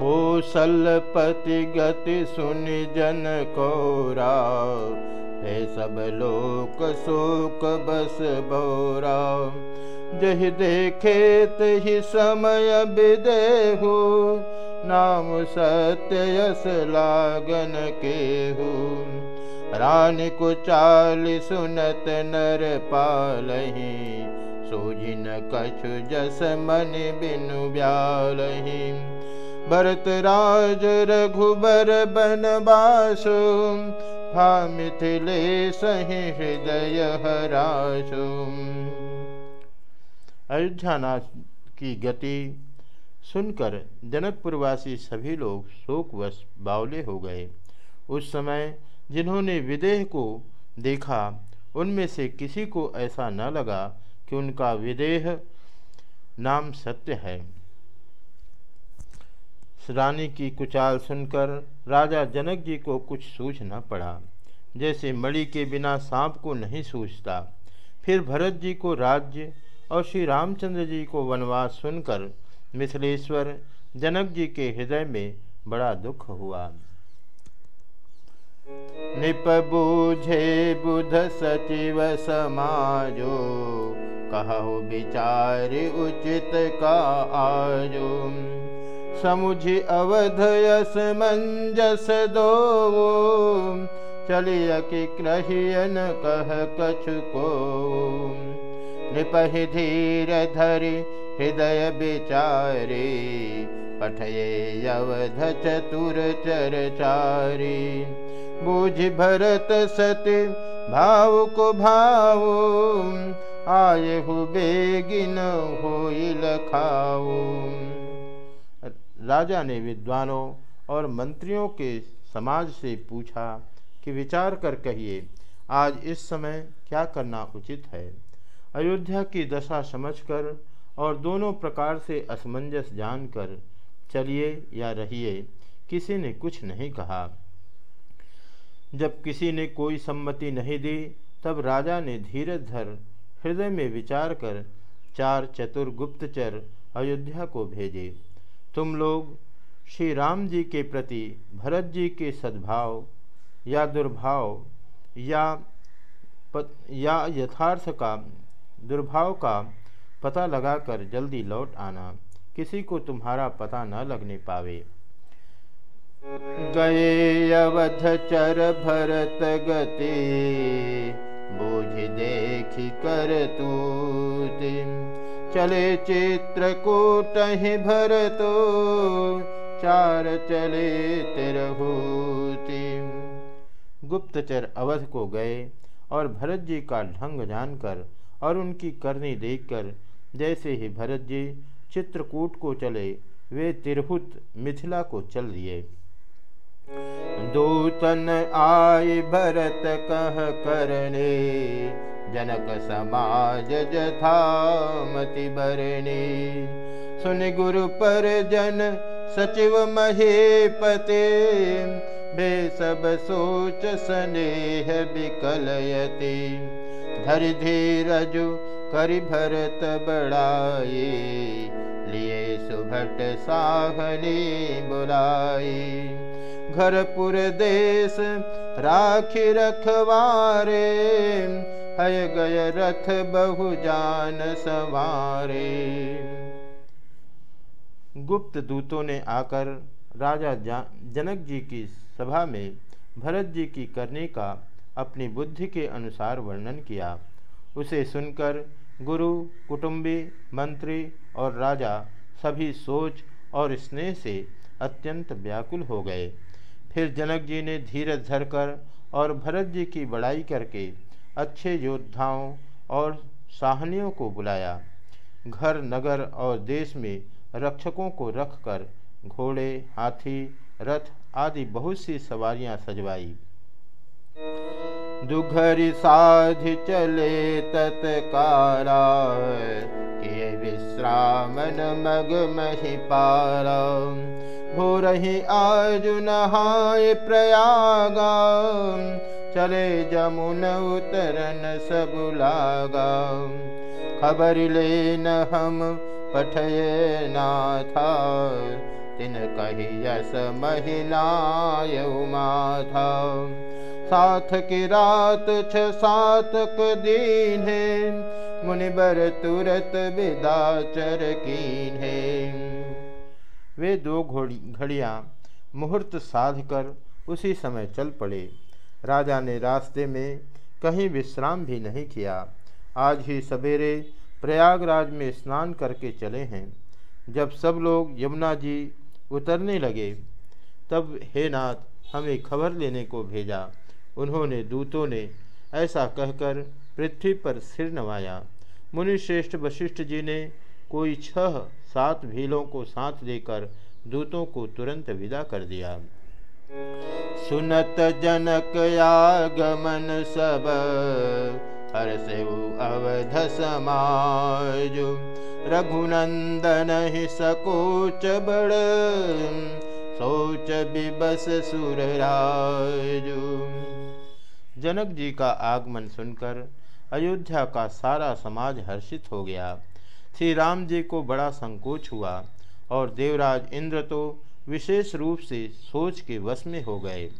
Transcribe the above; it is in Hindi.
कौशलपति गति सुन जन कोरा हे सब लोक शोक बस बोरा जह देखे तहि समय विदेहु, नाम सत्य यस लागन केहू। रानी को चाल सुनत नर पालही सोजिन कछु जस मन बिनु ब्यालही। भरत राज रघुबर बनवासु। हा मिथिले सही हृदय हरासु। अयोध्यानाथ की गति सुनकर जनकपुरवासी सभी लोग शोकवश बावले हो गए। उस समय जिन्होंने विदेह को देखा, उनमें से किसी को ऐसा न लगा कि उनका विदेह नाम सत्य है। रानी की कुचाल सुनकर राजा जनक जी को कुछ सूझ न पड़ा। जैसे मणि के बिना सांप को नहीं सूझता, फिर भरत जी को राज्य और श्री रामचंद्र जी को वनवास सुनकर मिथिलेश्वर जनक जी के हृदय में बड़ा दुख हुआ। निप बूझे बुध सचिव समाजो, कहो विचार उचित का आजो। समुझ अवध यस मंजस दो चलिय कि क्रहियन कह कछु को। निपहि धीर धरि हृदय विचारे। पठये अवध चतुर चर चारी बुझ भरत सत्य भाव को भाव। आए हो बेगिन हो लखाओ राजा ने विद्वानों और मंत्रियों के समाज से पूछा कि विचार कर कहिए, आज इस समय क्या करना उचित है? अयोध्या की दशा समझकर और दोनों प्रकार से असमंजस जानकर चलिए या रहिए, किसी ने कुछ नहीं कहा। जब किसी ने कोई सम्मति नहीं दी, तब राजा ने धीरज धर हृदय में विचार कर चार चतुर गुप्तचर अयोध्या को भेजे। तुम लोग श्री राम जी के प्रति भरत जी के सद्भाव या दुर्भाव या पत, या यथार्थ का दुर्भाव का पता लगाकर जल्दी लौट आना। किसी को तुम्हारा पता न लगने पावे। गए अवध चर भरत गति बोझ देखी कर तू चले चित्र कोटहि भरतो, चार चले तिरहूति। गुप्तचर अवध को गए और भरत जी का ढंग जानकर और उनकी करनी देखकर जैसे ही भरत जी चित्रकूट को चले, वे तिरहुत मिथिला को चल दिए। दूतन आय भरत कह करने जनक समाज जथामति बरने सुन गुरु पर जन सचिव महेपते। सब सोच स्नेह विकलयति धर धीरजु करि भरत बड़ाए लिए सुभट साहनी बुलाई। घरपुर देश राखी रखवारे हय गय रथ बहु जान सवारे। गुप्त दूतों ने आकर राजा जनक जी की सभा में भरत जी की करने का अपनी बुद्धि के अनुसार वर्णन किया। उसे सुनकर गुरु, कुटुंबी, मंत्री और राजा सभी सोच और स्नेह से अत्यंत व्याकुल हो गए। फिर जनक जी ने धीरज धरकर और भरत जी की बड़ाई करके अच्छे योद्धाओं और साहनियों को बुलाया। घर, नगर और देश में रक्षकों को रखकर घोड़े, हाथी, रथ आदि बहुत सी सवारियाँ सजवाई। दुघरी साध चले तत्कारा के विश्रामन मग मही पारा। हो रही आज नहाय प्रयागा चले जमुन उतरन सब लागा। खबर ले न हम पठये नाथा। तिन कही यस महिलाय माथा साथ की रात छ सातक दीन है। मुनिबर तुरत विदाचर कीन है। वे दो घोड़ी घड़ियाँ मुहूर्त साध कर उसी समय चल पड़े। राजा ने रास्ते में कहीं विश्राम भी नहीं किया। आज ही सवेरे प्रयागराज में स्नान करके चले हैं। जब सब लोग यमुना जी उतरने लगे, तब हे नाथ, हमें खबर लेने को भेजा। उन्होंने दूतों ने ऐसा कहकर पृथ्वी पर सिर नवाया। मुनिश्रेष्ठ वशिष्ठ जी ने कोई छह, सात भीलों को साथ लेकर दूतों को तुरंत विदा कर दिया। सुनत जनक आगमन सब, हर से अवध समाज। रघुनंदन ही सकोच बड़, सोच बिबस सुरराजु जनक जी का आगमन सुनकर अयोध्या का सारा समाज हर्षित हो गया। श्री राम जी को बड़ा संकोच हुआ और देवराज इंद्र तो विशेष रूप से सोच के वश में हो गए।